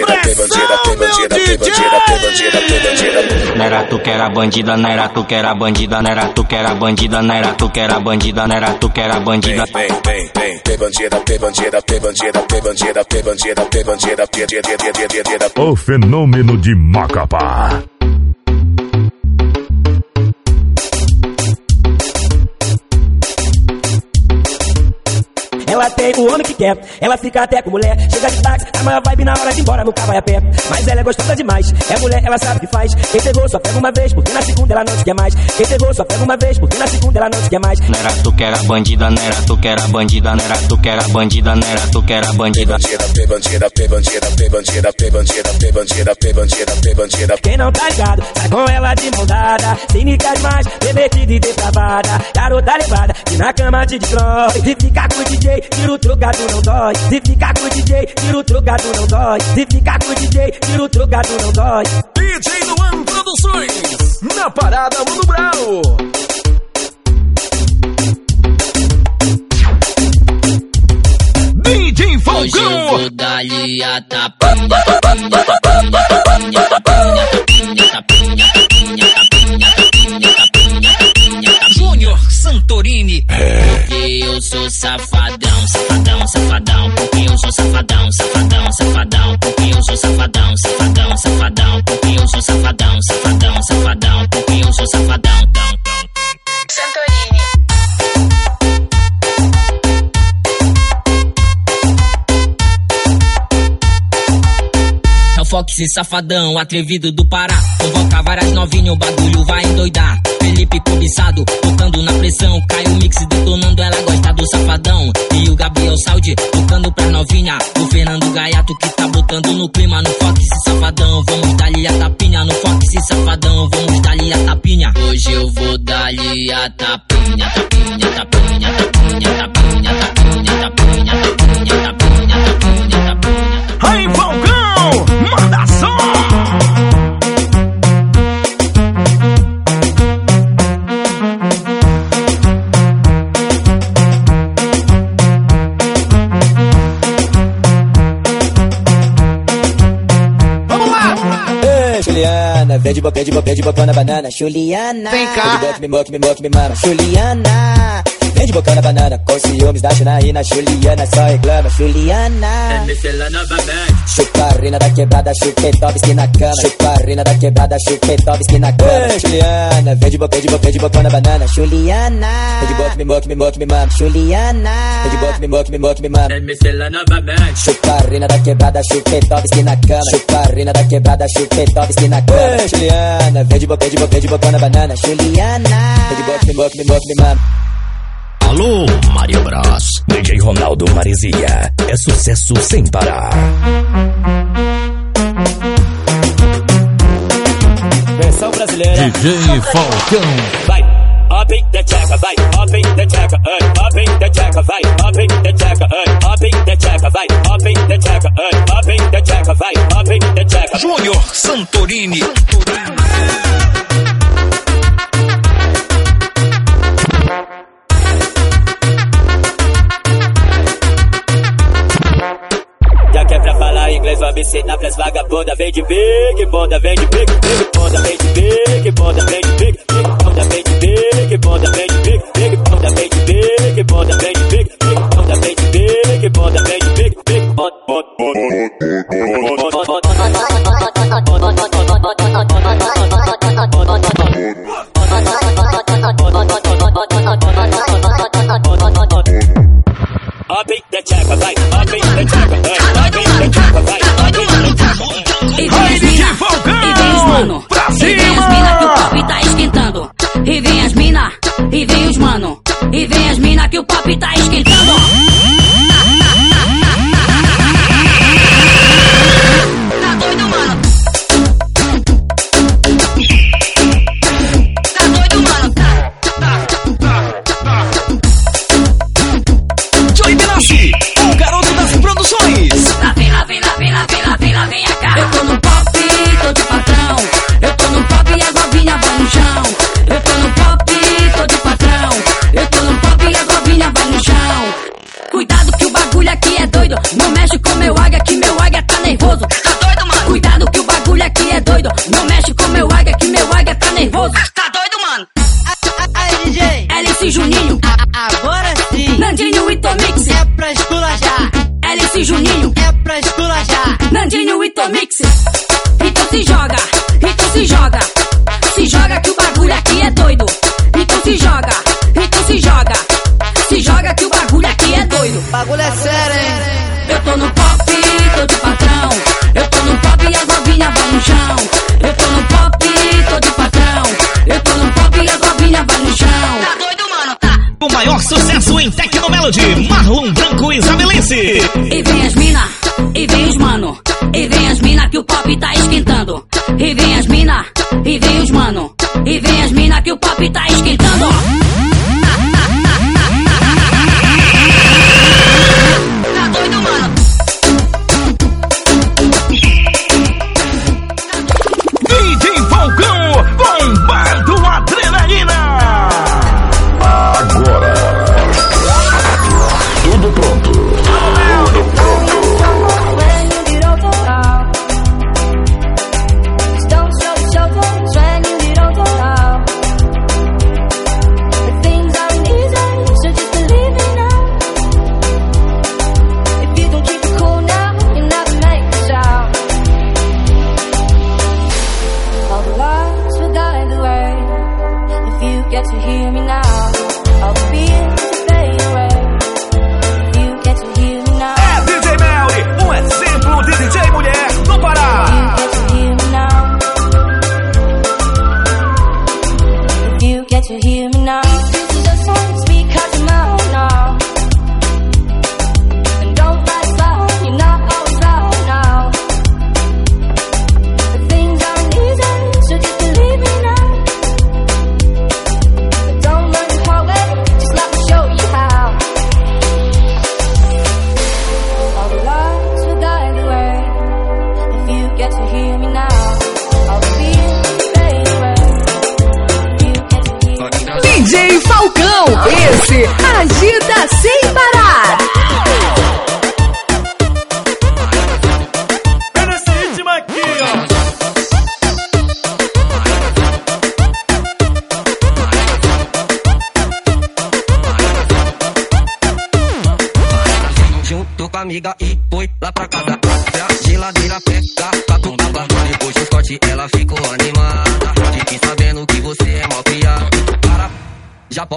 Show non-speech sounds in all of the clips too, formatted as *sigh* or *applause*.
bandida, tem bandida, tem bandida, tem bandida, tem bandida, tem bandida. Não era tu que era bandida, não era tu que era bandida, não era tu que era bandida, não era tu que era bandida, não era tu que era bandida. Vem, vem, vem, tem bandida, tem bandida, tem bandida, tem bandida, tem bandida, tem bandida, tem bandida, tem bandida. O fenômeno de Macapá. Ela tem o homem que quer, ela fica até com mulher. Chega de táxi, a maior vibe na hora de ir embora, nunca vai a pé. Mas ela é gostosa demais, é mulher, ela sabe o que faz. Quem pegou só pega uma vez, porque na segunda ela não te quer mais. Quem pegou só pega uma vez, porque na segunda ela não te quer mais. Não era tu que era bandida, não era tu que era bandida, não era tu que era bandida, não era tu que era bandida. Bandida, bandida, bandida, bandida, bandida, bandida, bandida, bandida. Quem não tá ligado, sai com ela de mão dada. Cínica demais, remetida e depravada. Garota levada, que na cama te destrói. Se ficar com o DJ, tira o trocado não dói. Se ficar com o DJ, tira o trocado não dói. Se ficar com o DJ, tira o trocado não dói. DJ Luan Produções, na parada Mundo Brau. DJ Hoje eu Falcão. vou dar-lhe a tapinha, Fox safadão, atrevido do Pará. Convoca várias novinhas, o bagulho vai endoidar. Felipe cobiçado, tocando na pressão. Cai o mix detonando, ela gosta do safadão. E o Gabriel Saldi, tocando pra novinha. O Fernando Gaiato que tá botando no clima. No Fox safadão, vamos dar-lhe a tapinha. No Fox safadão, vamos dar-lhe a tapinha. Hoje eu vou dar-lhe a tapinha, tapinha, tapinha, tapinha, tapinha, tapinha, tapinha, tapinha. tapinha. pede, pede, pede, pede, na banana, Juliana. Vem cá. Me moque, me moque, me mama, Juliana vem de boca na banana. Com ciúmes da Janaína, Juliana só reclama. Juliana, chupa a rina da quebrada, chupei Tovski na cama. Chupa a rina da quebrada, chupei Tovski na cama. Ei, Juliana, vem de boca, vem de boca, vem de boca na banana. Juliana, vem de boca, me moque, me moque, me mama. Juliana, vem de boca, me moque, me moque, me mama. Chupa a rina da quebrada, chupei Tovski na cama. Chupa a rina da quebrada, chupei Tovski na cama. Ei, Juliana, vem de boca, vem de boca, vem de boca na banana. Juliana, vem de boca, me moque, me moque, me mama. Alô, Mario Bros. DJ Ronaldo Maresia. É sucesso sem parar. Versão brasileira. DJ Falcão. Vai, up the checa, vai, up the checa, uh, up the checa, vai, up the checa, uh, up the checa, vai, up the checa, uh, up the checa, vai, up the checa. Júnior Santorini. Santorini. Me ensinar pras vagabunda. Vem de big, bunda, vem de big, big bunda, vem de big, bunda, vem de big, big bunda, vem de big, bunda, vem de big, big bunda, vem de big, bunda, vem de big, big bunda, vem de big, bunda, vem de big, big bunda. Open Yeah. Bagulho aqui é doido. Então se joga, então se joga. Se joga que o bagulho aqui é doido. Bagulho é sério, hein? Eu tô no pop, tô de patrão. Eu tô no pop e as novinhas vão no chão. Eu tô no pop, tô de patrão. Eu tô no pop e as novinhas vão no chão. Tá doido, mano? Tá. O maior sucesso em Tecnomelody, Marlon Branco Isabelense. E vem as mina, e vem os mano. E vem as mina que o pop tá esquentando. E vem as mina, e vem os mano. E vem as mina que o pop tá esquentando.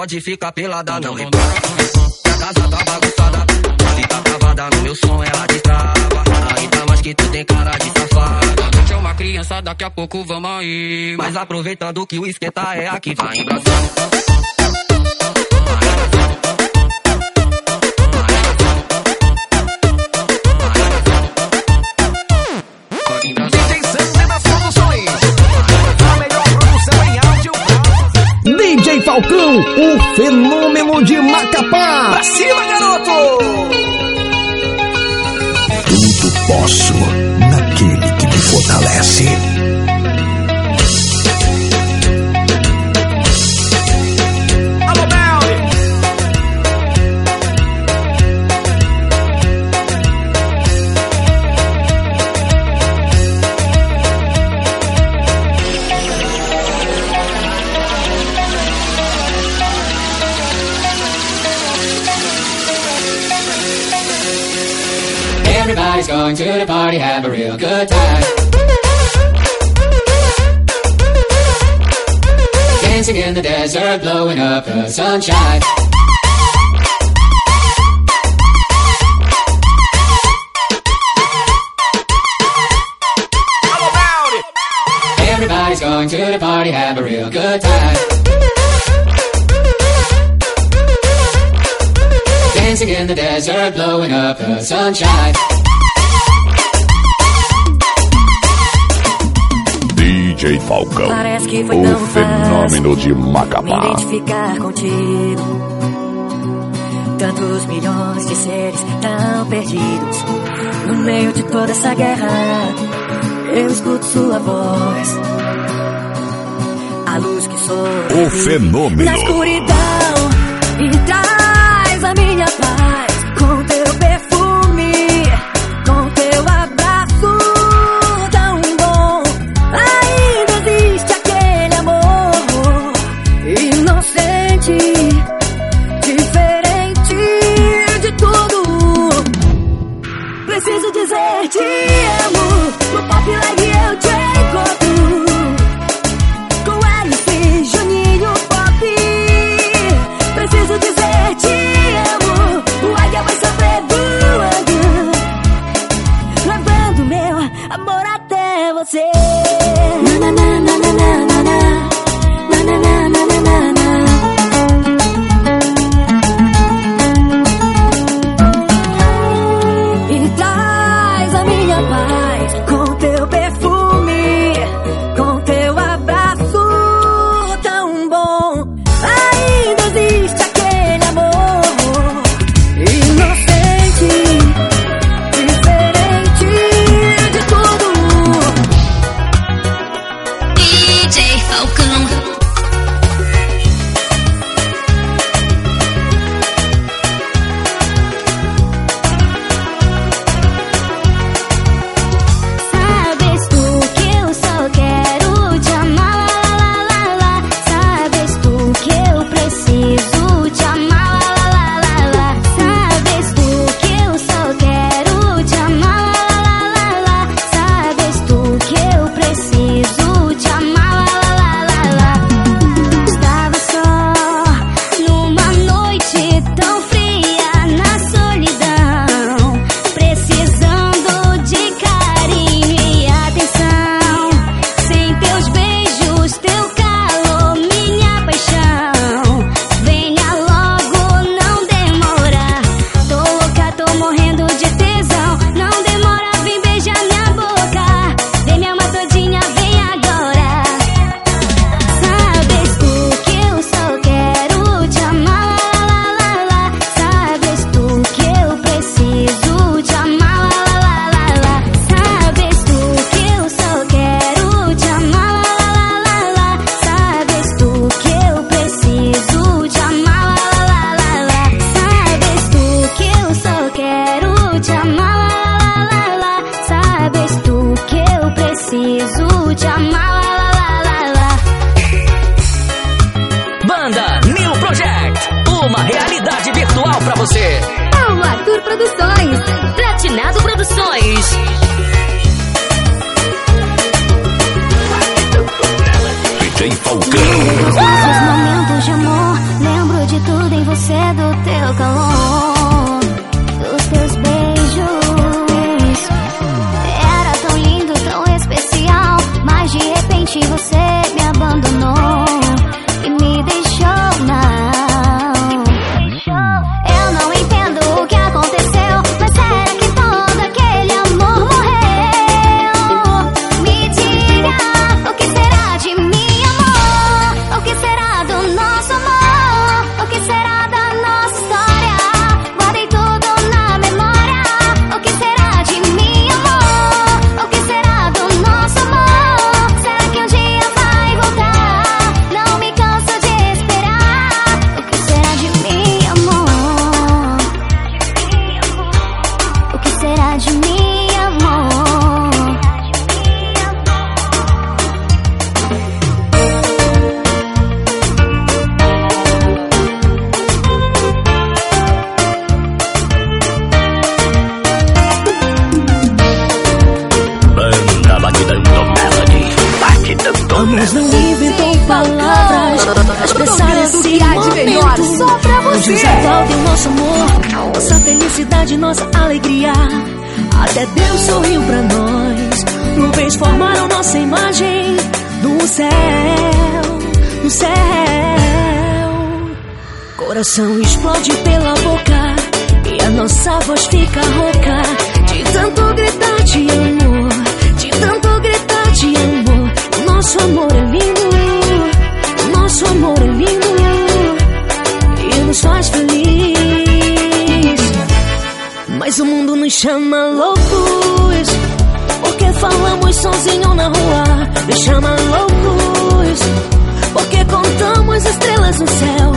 Pode ficar pelada, não a casa tá bagunçada. Se tá travada no meu som, ela destrava. Ainda mais que tu tem cara de safada. Tu é uma criança, daqui a pouco vamos aí. Mas aproveitando que o esquenta é aqui, vai embraçando. Falcão, o fenômeno de Macapá. Pra cima, garoto! Tudo posso naquele que me fortalece. Everybody's going to the party, have a real good time. Dancing in the desert, blowing up the sunshine. Everybody's going to the party, have a real good time. Dancing in the desert, blowing up the sunshine. DJ Falcão. Parece que foi O tão fenômeno de Me Macapá. identificar contigo. Tantos milhões de seres tão perdidos. No meio de toda essa guerra, eu escuto sua voz. A luz que sou. O fenômeno. Na escuridão e traz Coração explode pela boca e a nossa voz fica rouca de tanto gritar de amor, de tanto gritar de amor. Nosso amor é lindo, nosso amor é lindo e nos faz feliz. Mas o mundo nos chama loucos porque falamos sozinho na rua. Nos chama loucos porque contamos estrelas no céu.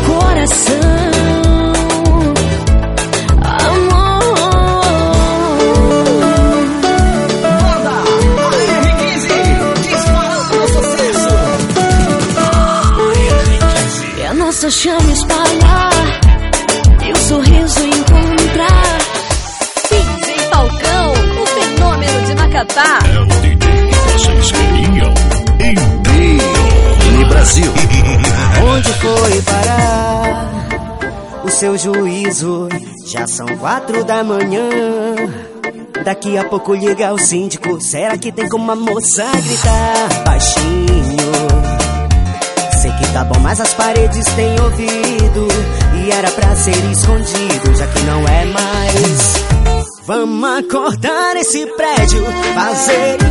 Seu juízo? Já são quatro da manhã. Daqui a pouco liga o síndico. Será que tem como a moça gritar baixinho? Sei que tá bom, mas as paredes têm ouvido. E era pra ser escondido, já que não é mais. Vamos acordar esse prédio, fazer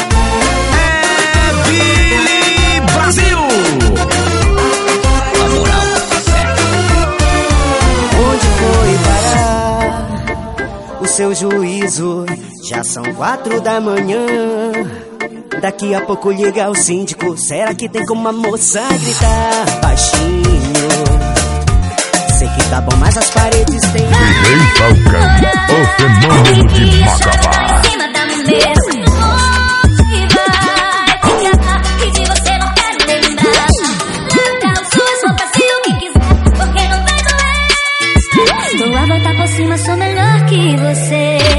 Seu juízo? Já são quatro da manhã. Daqui a pouco liga o síndico. Será que tem como a moça gritar baixinho? Sei que tá bom, mas as paredes têm. DJ Falcão, o fenômeno de Macapá. Em cima da mesa. Onde vai ficar? Que de você não quero lembrar. Larga os suas roupas se o que quiser, porque não vai doer. Estou a voltar por cima, sou melhor que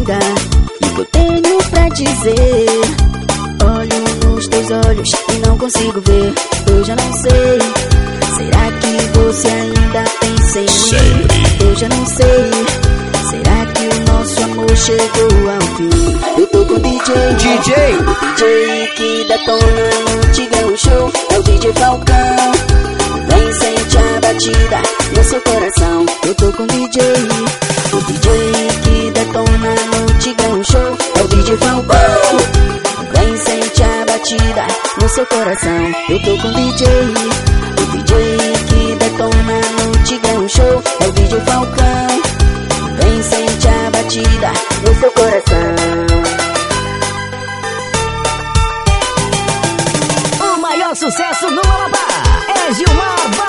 linda. E o que eu tenho pra dizer? Olho nos teus olhos e não consigo ver. Eu já não sei. Será que você ainda pensa em mim? Eu já não sei. Será que o nosso amor chegou ao fim? Eu tô com o DJ. DJ. O DJ que detona no Tigão Show. É o DJ Falcão. Vem sente a batida no seu coração. Eu tô com. O DJ seu coração. Eu tô com o DJ. O DJ que detona no Tigão Show. É o DJ Falcão. Vem sente a batida no seu coração. O maior sucesso no Amapá é Gilmar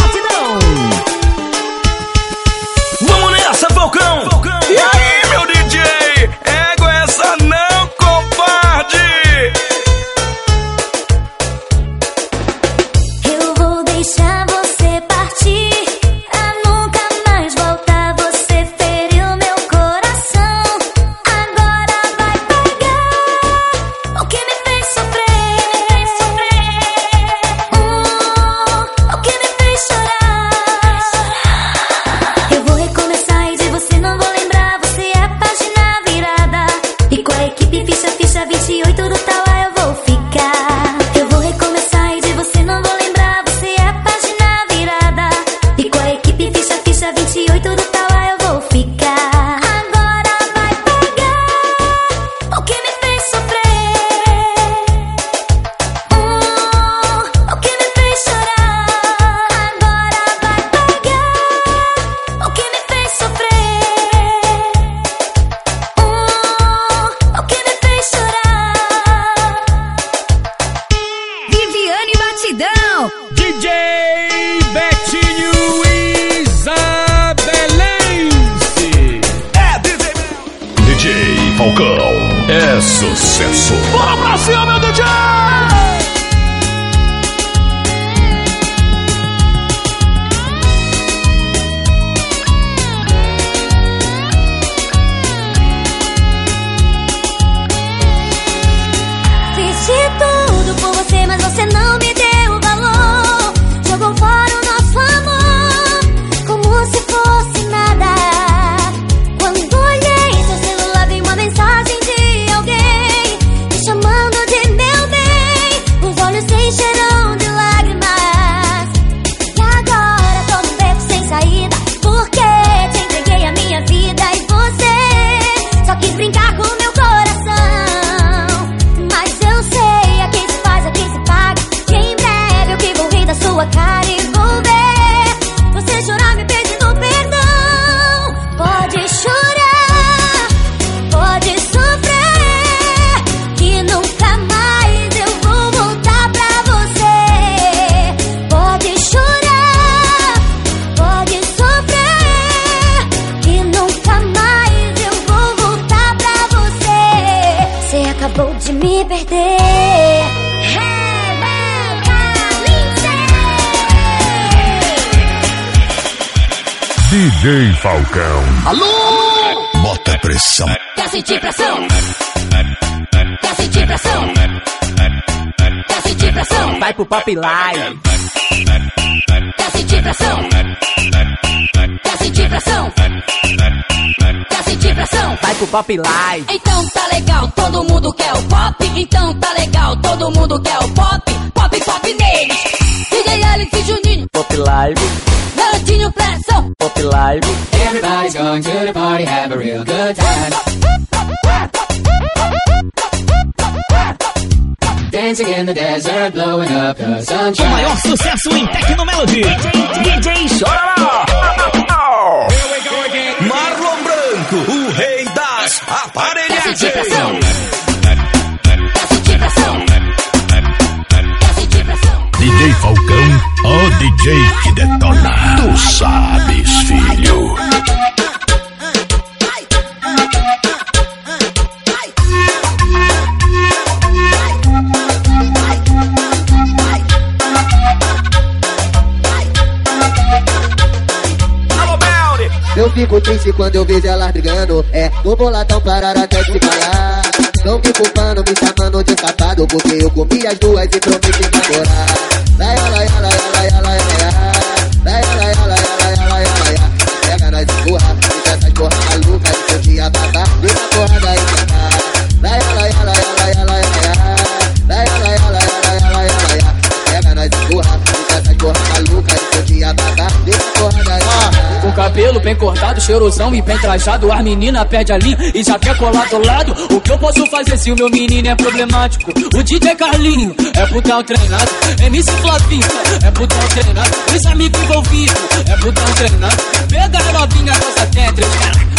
DJ Falcão. Alô? Bota pressão. Quer sentir pressão? Quer sentir pressão? Quer sentir pressão? Vai pro Pop Live. Quer sentir pressão? Quer sentir pressão? Quer sentir pressão? Vai pro Pop Live. Então tá legal, todo mundo quer o pop. Então tá legal, todo mundo quer o pop. Pop, pop neles. DJ Alex e Juninho, Pop Live. garotinho pressão. Pop Live. Everybody's going to the party, have a real good time. Dancing in the desert, blowing up the O sunshine. maior sucesso em Tecnomelody. DJ Chororó. Marlon Branco, o rei das aparelhagens. DJ que detona. Tu sabes, filho. Eu fico triste quando eu vejo elas brigando. É, tô boladão parar até de falar. Não me culpando, me chamando de safado, porque eu comi as duas e prometi namorar. Lai, lai, lai, lai, lai, cabelo bem cortado, cheirosão e bem trajado. As menina perde a linha e já quer colar do lado. O que eu posso fazer se o meu menino é problemático? O DJ Carlinho é putão treinado. MC Flavinho é putão treinado. Os amigos envolvidos é putão treinado. Pega a novinha, rosa tem três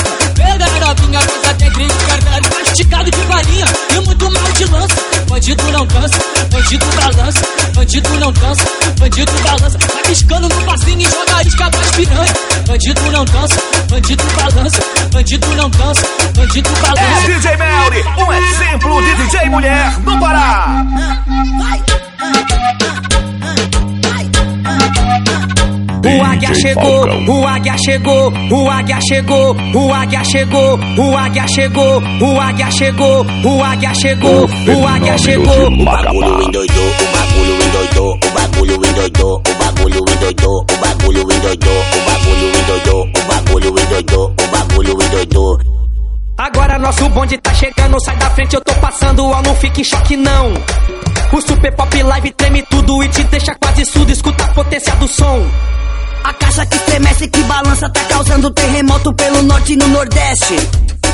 Pega a novinha, rosa tem três caralho Masticado de farinha e muito mal de lança Bandido não dança, bandido balança Bandido não dança, bandido balança Vai piscando no passinho e joga isca pras piranha Bandido não dança, bandido balança Bandido não dança, bandido balança É DJ Melly, um exemplo de DJ mulher do Pará. O águia chegou, o águia chegou, o águia chegou, o águia chegou, o águia chegou, o águia chegou, o águia chegou, o águia chegou. O bagulho endoidou, o bagulho endoidou, o bagulho endoidou, o bagulho endoidou, o bagulho endoidou, o bagulho endoidou, o bagulho endoidou, o bagulho endoidou. Agora nosso bonde tá chegando, sai da frente, eu tô passando, ó, não fique em choque não. O Super Pop Live treme tudo e te deixa quase surdo, escuta a potência do som. A caixa que estremece, que balança, tá causando terremoto pelo norte e no nordeste.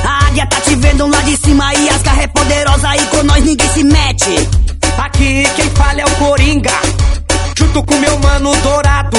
A águia tá te vendo lá de cima e as garras é poderosa e com nós ninguém se mete. Aqui quem fala é o Coringa, junto com meu mano Dourado.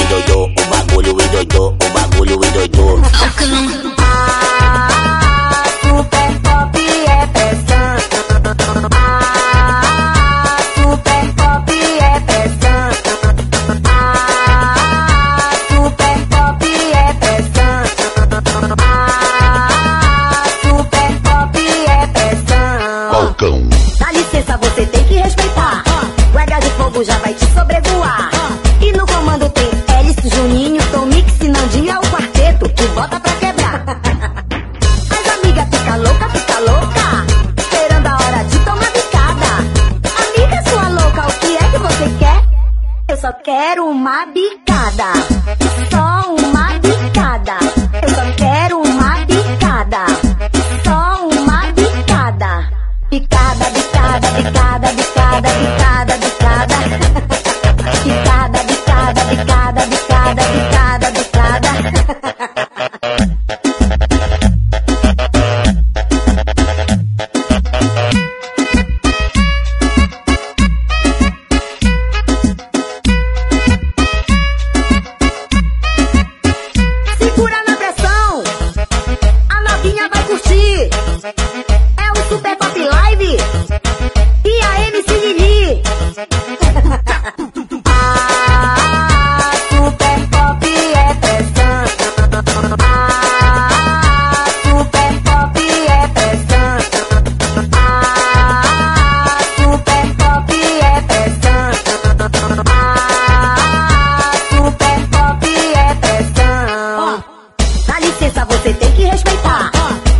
você tem que respeitar.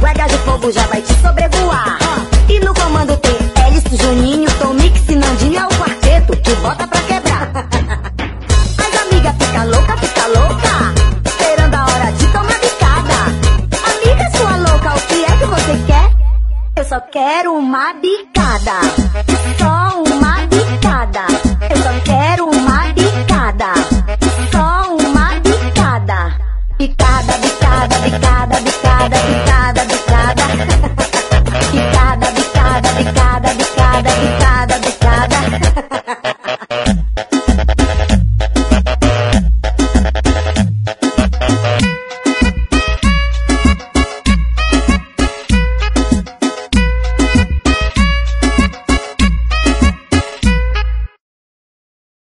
Ega de Fogo já vai te sobrevoar. E no comando tem Hélice, Juninho, Tom Mix, Nandinho é o quarteto que bota pra quebrar. *laughs* As amigas fica louca, fica louca. Esperando a hora de tomar bicada. Amiga sua louca, o que é que você quer? Eu só quero uma bicada.